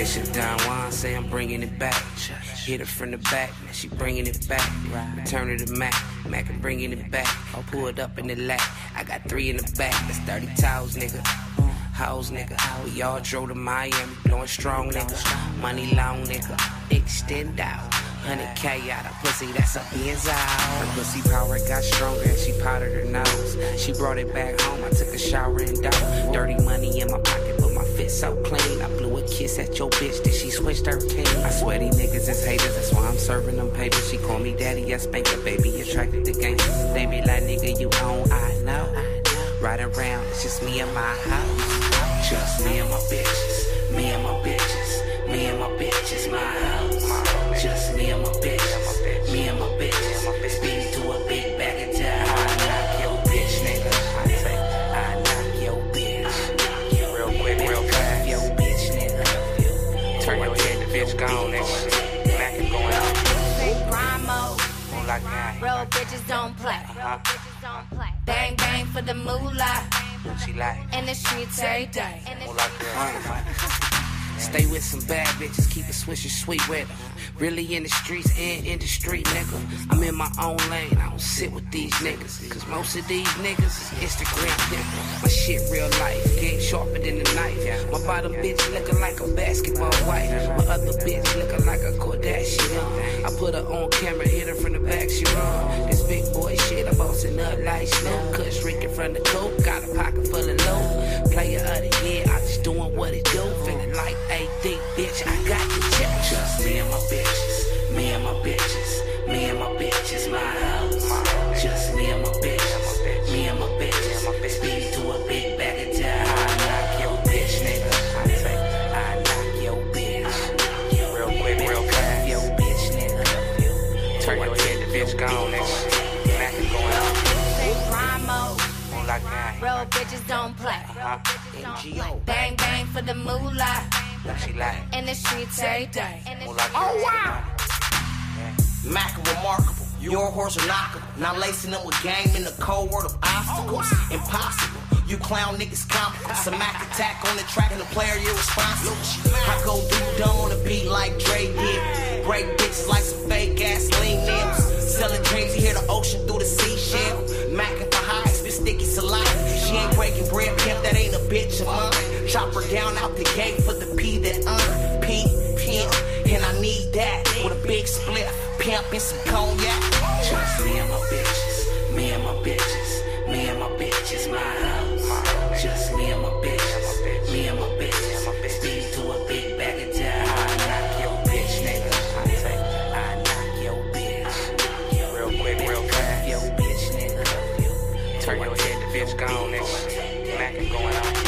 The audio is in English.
Bishop Don Juan say I'm bringing it back. Hit her from the back, now she bringing it back. Return her to Mac, Mac and bringing it back. I'll pull it up in the lap. I got three in the back, that's 30 towels, nigga. House nigga, we all drove to Miami, blowing strong nigga. Money long nigga, extend out. 100k out of pussy, that's a Benz out. Her pussy power got stronger and she powdered her nose. She brought it back home, I took a shower and dough. Dirty money in my pocket, but my fit so clean. I blew a kiss at your bitch, then she switched her king. I swear these niggas is haters, that's why I'm serving them papers. She call me daddy, I spank her, baby, attracted to gangsters. They be like, nigga, you own, I know. Ride around, it's just me and my house. Just me and my bitches, me and my bitches, me and my bitches, my house. Just bitch gone, nigga. Mac is going up. Grind mode. Like. Real bitches don't play. Uh-huh. Bang bang for the moolah. She like? In the streets every day. Like that. Stay with some bad bitches, keep it swisher sweet with them. Really in the streets and in the street, nigga. I'm in my own lane, I don't sit with these niggas. Cause most of these niggas is Instagram nigga. My shit real life, game sharper than a knife. My bottom bitch looking like a basketball wife. My other bitch looking like a Kardashian. I put her on camera, hit her from the back, she run. This big boy shit, I'm bossing up like snow. Kush drinking from the coke, got a pocket full of low. Player of the doing what it do. Feeling like AD, bitch, I got the check. Just me and my bitches, Don't. Real bitches don't play. Uh-huh. NGO. Bang bang for the moolah. What she like? In the streets every day. More like Oh, that. wow. Mac remarkable. Your horse are knockable. Not lacing them with game in the cold world of obstacles. Impossible. You clown niggas comical. Some Mac attack on the track and the player irresponsible. I go do dumb on the beat like Dre did. Break bitches like some fake gasoline nails. Selling dreams, you hear the ocean through the seashell. Breaking pimp, that ain't a bitch of mine. Chop her down out the gate for the P that earn. P, pimp, and I need that. With a big split, pimp and some cognac. Just me and my bitches, me and my bitches, me and my bitches, my house. Just me and my bitches, me and my bitches. Speed to a big bag of time. I knock your bitch, nigga. I say, I knock your bitch. Real quick, real fast. Your bitch, nigga. Turn your head, the bitch gone, nigga. Mac is going up.